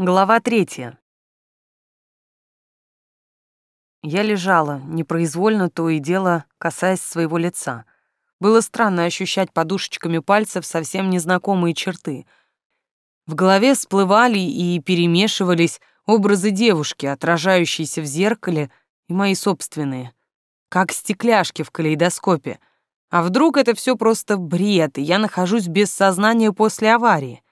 Глава третья. Я лежала, непроизвольно то и дело касаясь своего лица. Было странно ощущать подушечками пальцев совсем незнакомые черты. В голове всплывали и перемешивались образы девушки, отражающиеся в зеркале, и мои собственные. Как стекляшки в калейдоскопе. А вдруг это все просто бред, и я нахожусь без сознания после аварии?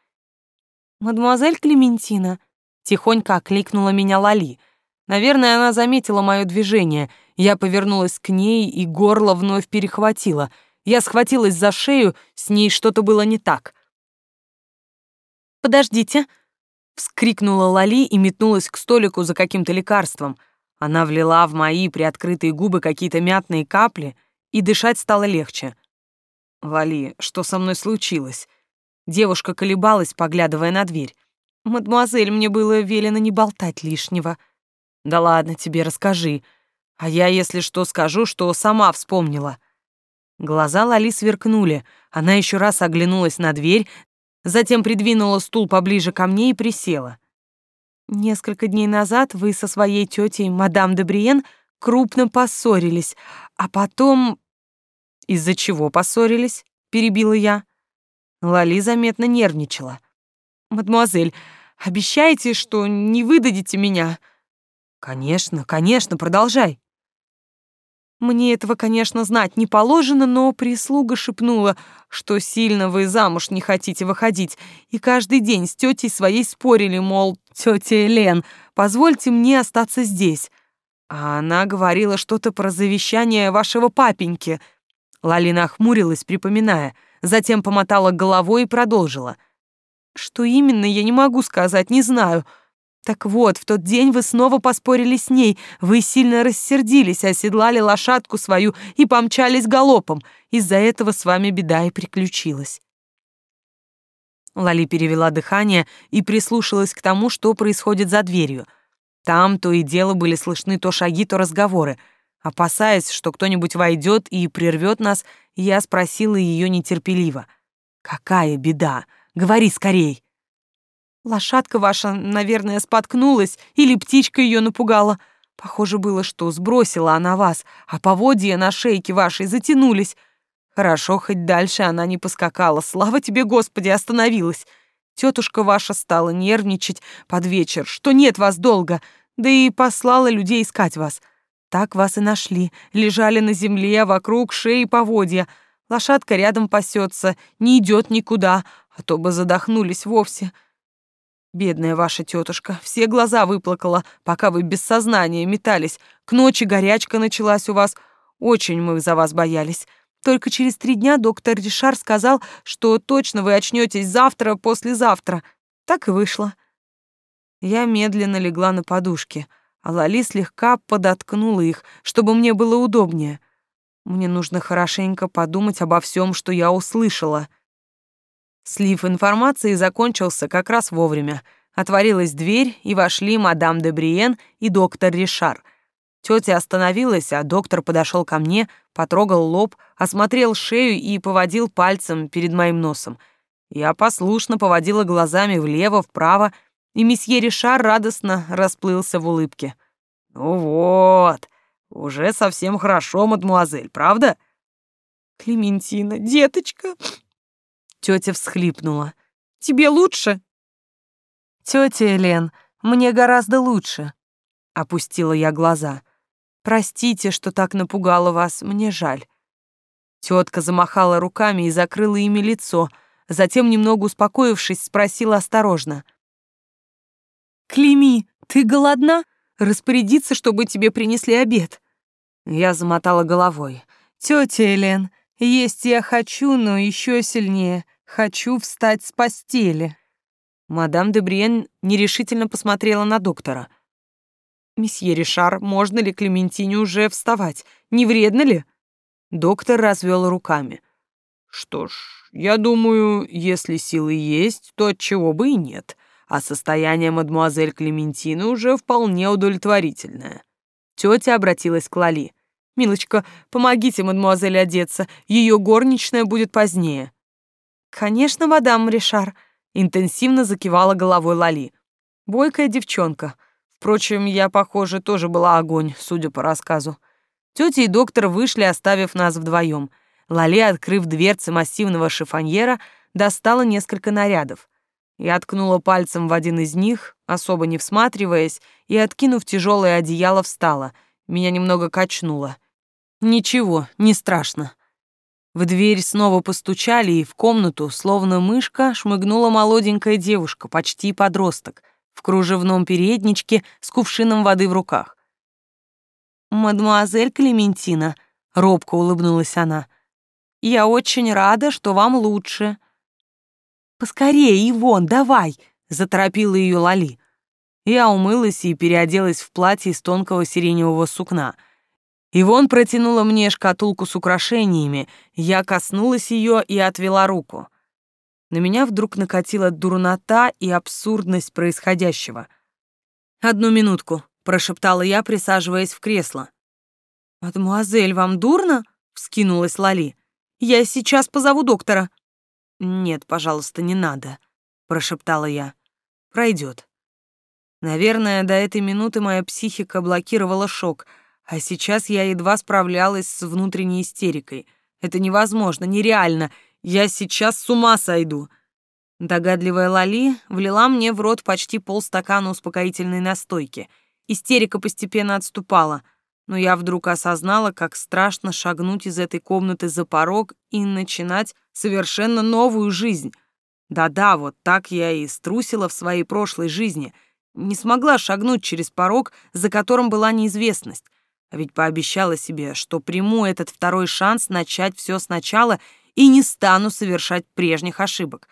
«Мадемуазель Клементина», — тихонько окликнула меня Лали. Наверное, она заметила мое движение. Я повернулась к ней, и горло вновь перехватило. Я схватилась за шею, с ней что-то было не так. «Подождите», — вскрикнула Лали и метнулась к столику за каким-то лекарством. Она влила в мои приоткрытые губы какие-то мятные капли, и дышать стало легче. «Лали, что со мной случилось?» Девушка колебалась, поглядывая на дверь. «Мадемуазель, мне было велено не болтать лишнего». «Да ладно тебе, расскажи. А я, если что, скажу, что сама вспомнила». Глаза Лали сверкнули. Она еще раз оглянулась на дверь, затем придвинула стул поближе ко мне и присела. «Несколько дней назад вы со своей тетей, мадам де Бриен, крупно поссорились, а потом...» «Из-за чего поссорились?» — перебила я. Лали заметно нервничала. «Мадемуазель, обещайте, что не выдадите меня?» «Конечно, конечно, продолжай». Мне этого, конечно, знать не положено, но прислуга шепнула, что сильно вы замуж не хотите выходить, и каждый день с тетей своей спорили, мол, тетя Элен, позвольте мне остаться здесь. А она говорила что-то про завещание вашего папеньки. Лалина охмурилась, припоминая — затем помотала головой и продолжила. «Что именно, я не могу сказать, не знаю. Так вот, в тот день вы снова поспорили с ней, вы сильно рассердились, оседлали лошадку свою и помчались галопом. Из-за этого с вами беда и приключилась». Лали перевела дыхание и прислушалась к тому, что происходит за дверью. Там то и дело были слышны то шаги, то разговоры — Опасаясь, что кто-нибудь войдет и прервет нас, я спросила ее нетерпеливо. «Какая беда? Говори скорей!» «Лошадка ваша, наверное, споткнулась, или птичка ее напугала. Похоже было, что сбросила она вас, а поводья на шейке вашей затянулись. Хорошо, хоть дальше она не поскакала. Слава тебе, Господи, остановилась. Тетушка ваша стала нервничать под вечер, что нет вас долго, да и послала людей искать вас». Так вас и нашли. Лежали на земле, вокруг шеи поводья. Лошадка рядом пасется, не идет никуда, а то бы задохнулись вовсе. Бедная ваша тетушка, все глаза выплакала, пока вы без сознания метались. К ночи горячка началась у вас. Очень мы за вас боялись. Только через три дня доктор Ришар сказал, что точно вы очнетесь завтра, послезавтра. Так и вышло. Я медленно легла на подушке — а Лали слегка подоткнула их, чтобы мне было удобнее. Мне нужно хорошенько подумать обо всем, что я услышала. Слив информации закончился как раз вовремя. Отворилась дверь, и вошли мадам де Бриен и доктор Ришар. Тетя остановилась, а доктор подошел ко мне, потрогал лоб, осмотрел шею и поводил пальцем перед моим носом. Я послушно поводила глазами влево, вправо, и месье Ришар радостно расплылся в улыбке. «Ну вот, уже совсем хорошо, мадмуазель, правда?» «Клементина, деточка!» Тетя всхлипнула. «Тебе лучше?» «Тетя Элен, мне гораздо лучше», — опустила я глаза. «Простите, что так напугала вас, мне жаль». Тетка замахала руками и закрыла ими лицо, затем, немного успокоившись, спросила осторожно — «Клеми, ты голодна? Распорядиться, чтобы тебе принесли обед». Я замотала головой. «Тетя Элен, есть я хочу, но еще сильнее. Хочу встать с постели». Мадам де Бриен нерешительно посмотрела на доктора. «Месье Ришар, можно ли Клементине уже вставать? Не вредно ли?» Доктор развел руками. «Что ж, я думаю, если силы есть, то отчего бы и нет а состояние мадмуазель Клементины уже вполне удовлетворительное. Тетя обратилась к Лали. «Милочка, помогите мадмуазель одеться, ее горничная будет позднее». «Конечно, мадам Ришар», — интенсивно закивала головой Лали. Бойкая девчонка. Впрочем, я, похоже, тоже была огонь, судя по рассказу. Тётя и доктор вышли, оставив нас вдвоем. Лали, открыв дверцы массивного шифоньера, достала несколько нарядов. Я ткнула пальцем в один из них, особо не всматриваясь, и, откинув тяжелое одеяло, встала. Меня немного качнуло. Ничего, не страшно. В дверь снова постучали, и в комнату, словно мышка, шмыгнула молоденькая девушка, почти подросток, в кружевном передничке с кувшином воды в руках. «Мадемуазель Клементина», — робко улыбнулась она, — «я очень рада, что вам лучше». «Поскорее, Ивон, давай!» — заторопила ее Лали. Я умылась и переоделась в платье из тонкого сиреневого сукна — Ивон протянула мне шкатулку с украшениями, я коснулась ее и отвела руку. На меня вдруг накатила дурнота и абсурдность происходящего. «Одну минутку», — прошептала я, присаживаясь в кресло. «Мадемуазель, вам дурно?» — вскинулась Лали. «Я сейчас позову доктора». «Нет, пожалуйста, не надо», — прошептала я. «Пройдет». Наверное, до этой минуты моя психика блокировала шок — а сейчас я едва справлялась с внутренней истерикой. Это невозможно, нереально. Я сейчас с ума сойду. Догадливая Лали влила мне в рот почти полстакана успокоительной настойки. Истерика постепенно отступала, но я вдруг осознала, как страшно шагнуть из этой комнаты за порог и начинать совершенно новую жизнь. Да-да, вот так я и струсила в своей прошлой жизни. Не смогла шагнуть через порог, за которым была неизвестность. А ведь пообещала себе, что приму этот второй шанс начать все сначала и не стану совершать прежних ошибок.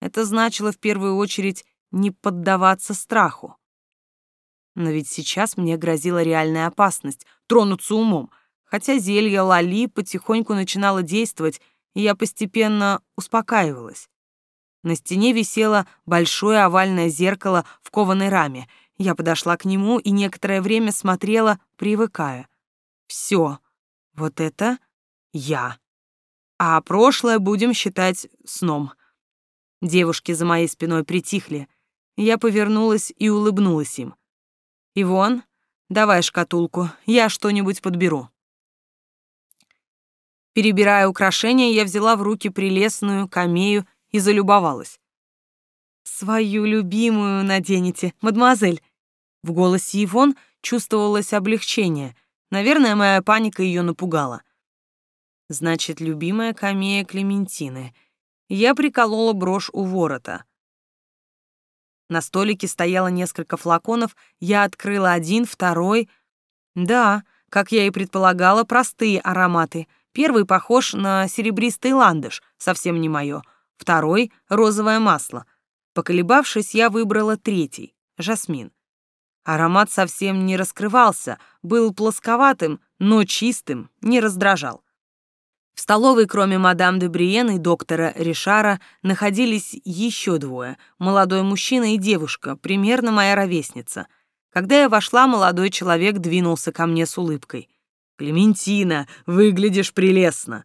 Это значило в первую очередь не поддаваться страху. Но ведь сейчас мне грозила реальная опасность — тронуться умом. Хотя зелье Лали потихоньку начинало действовать, и я постепенно успокаивалась. На стене висело большое овальное зеркало в кованой раме — я подошла к нему и некоторое время смотрела, привыкая. Все, вот это я. А прошлое будем считать сном. Девушки за моей спиной притихли. Я повернулась и улыбнулась им. «Ивон, давай шкатулку, я что-нибудь подберу». Перебирая украшения, я взяла в руки прелестную камею и залюбовалась. «Свою любимую наденете, мадемуазель», в голосе Ивон чувствовалось облегчение. Наверное, моя паника ее напугала. Значит, любимая камея Клементины. Я приколола брошь у ворота. На столике стояло несколько флаконов, я открыла один, второй. Да, как я и предполагала, простые ароматы. Первый похож на серебристый ландыш, совсем не мое. Второй — розовое масло. Поколебавшись, я выбрала третий — жасмин. Аромат совсем не раскрывался, был плосковатым, но чистым, не раздражал. В столовой, кроме мадам де Бриен и доктора Ришара, находились еще двое — молодой мужчина и девушка, примерно моя ровесница. Когда я вошла, молодой человек двинулся ко мне с улыбкой. «Клементина, выглядишь прелестно!»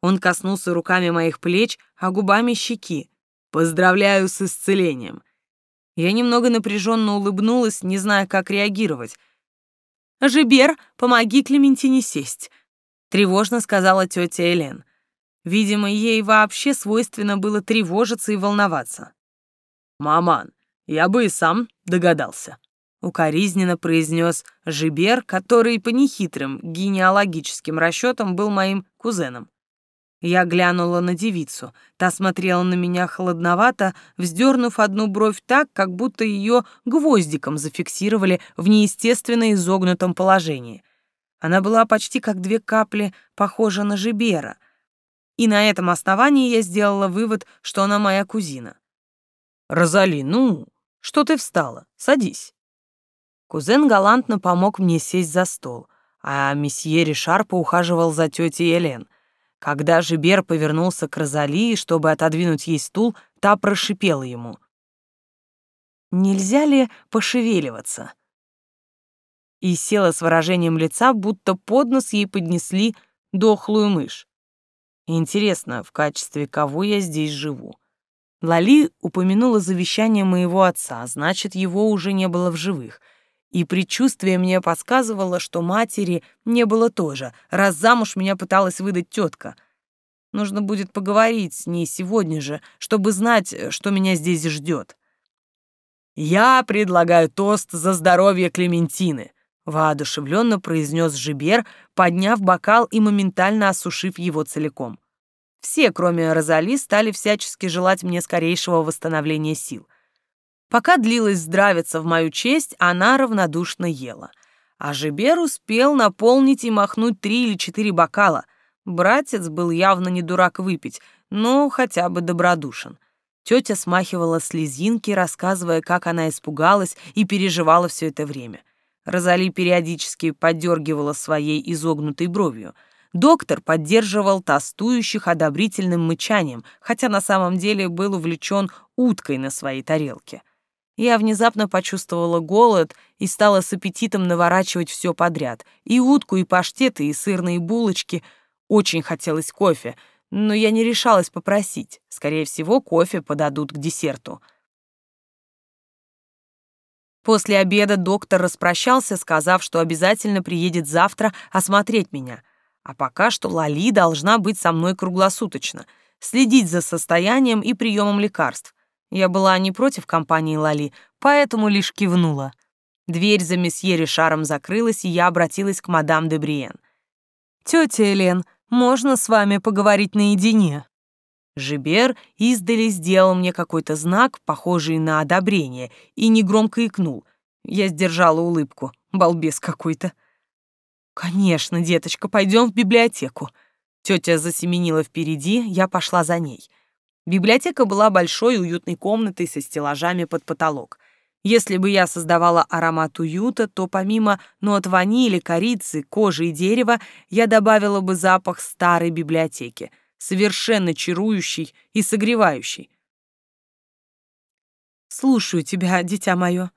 Он коснулся руками моих плеч, а губами щеки. «Поздравляю с исцелением!» Я немного напряженно улыбнулась, не зная, как реагировать. «Жибер, помоги Клементине сесть», — тревожно сказала тетя Элен. Видимо, ей вообще свойственно было тревожиться и волноваться. «Маман, я бы и сам догадался», — укоризненно произнес Жибер, который по нехитрым генеалогическим расчетам был моим кузеном. Я глянула на девицу. Та смотрела на меня холодновато, вздернув одну бровь так, как будто ее гвоздиком зафиксировали в неестественно изогнутом положении. Она была почти как две капли похожа на Жибера. И на этом основании я сделала вывод, что она моя кузина. «Розали, ну, что ты встала? Садись». Кузен галантно помог мне сесть за стол, а месье Ришар поухаживал за тетей Элен. Когда же Бер повернулся к Розалии, чтобы отодвинуть ей стул, та прошипела ему. «Нельзя ли пошевеливаться?» И села с выражением лица, будто под нос ей поднесли дохлую мышь. Интересно, в качестве кого я здесь живу? Лали упомянула завещание моего отца, значит, его уже не было в живых. И предчувствие мне подсказывало, что матери не было тоже, раз замуж меня пыталась выдать тетка. Нужно будет поговорить с ней сегодня же, чтобы знать, что меня здесь ждет. «Я предлагаю тост за здоровье Клементины», — воодушевленно произнес Жибер, подняв бокал и моментально осушив его целиком. Все, кроме Розали, стали всячески желать мне скорейшего восстановления сил. Пока длилось здравица в мою честь, она равнодушно ела. А Жибер успел наполнить и махнуть три или четыре бокала. Братец был явно не дурак выпить, но хотя бы добродушен. Тетя смахивала слезинки, рассказывая, как она испугалась и переживала все это время. Розали периодически подергивала своей изогнутой бровью — Доктор поддерживал тостующих одобрительным мычанием, хотя на самом деле был увлечен уткой на своей тарелке. Я внезапно почувствовала голод и стала с аппетитом наворачивать все подряд. И утку, и паштеты, и сырные булочки. Очень хотелось кофе, но я не решалась попросить. Скорее всего, кофе подадут к десерту. После обеда доктор распрощался, сказав, что обязательно приедет завтра осмотреть меня — а пока что Лали должна быть со мной круглосуточно, следить за состоянием и приемом лекарств. Я была не против компании Лали, поэтому лишь кивнула. Дверь за месье Ришаром закрылась, и я обратилась к мадам де Бриен. «Тетя Элен, можно с вами поговорить наедине?» Жибер издали сделал мне какой-то знак, похожий на одобрение, и негромко икнул. Я сдержала улыбку. Балбес какой-то. «Конечно, деточка, пойдем в библиотеку». Тетя засеменила впереди, я пошла за ней. Библиотека была большой уютной комнатой со стеллажами под потолок. Если бы я создавала аромат уюта, то помимо нот ванили, корицы, кожи и дерева, я добавила бы запах старой библиотеки, совершенно чарующий и согревающий. «Слушаю тебя, дитя мое»,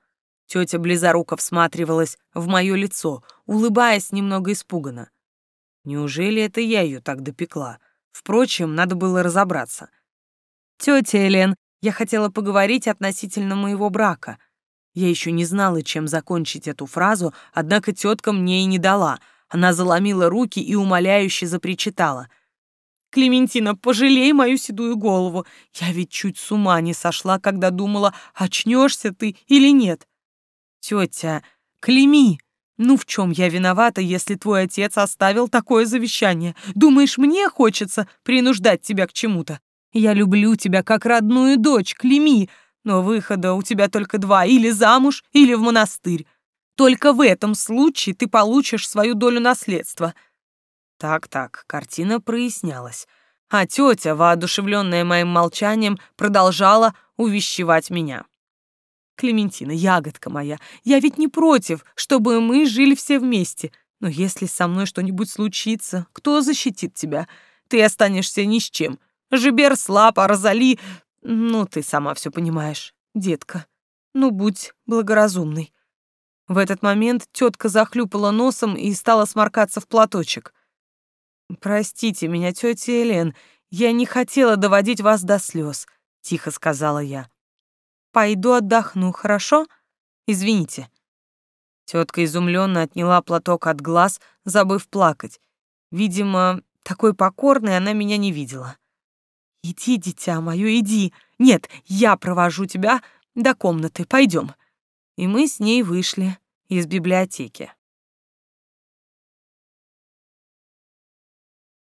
Тетя близоруко всматривалась в мое лицо, улыбаясь немного испуганно. Неужели это я ее так допекла? Впрочем, надо было разобраться. Тетя Элен, я хотела поговорить относительно моего брака. Я еще не знала, чем закончить эту фразу, однако тетка мне и не дала. Она заломила руки и умоляюще запричитала. «Клементина, пожалей мою седую голову. Я ведь чуть с ума не сошла, когда думала, очнешься ты или нет. Тетя, клейми! Ну в чем я виновата, если твой отец оставил такое завещание? Думаешь, мне хочется принуждать тебя к чему-то? Я люблю тебя как родную дочь, клейми, но выхода у тебя только два, или замуж, или в монастырь. Только в этом случае ты получишь свою долю наследства. Так-так, картина прояснялась. А тетя, воодушевленная моим молчанием, продолжала увещевать меня. Клементина, ягодка моя, я ведь не против, чтобы мы жили все вместе. Но если со мной что-нибудь случится, кто защитит тебя? Ты останешься ни с чем. Жибер слаб, а Розали... Ну, ты сама все понимаешь, детка. Ну, будь благоразумной. В этот момент тетка захлюпала носом и стала сморкаться в платочек. «Простите меня, тетя Элен, я не хотела доводить вас до слез», — тихо сказала я. Пойду отдохну, хорошо? Извините. Тетка изумленно отняла платок от глаз, забыв плакать. Видимо, такой покорной она меня не видела. Иди, дитя мое, иди. Нет, я провожу тебя до комнаты. Пойдем. И мы с ней вышли из библиотеки.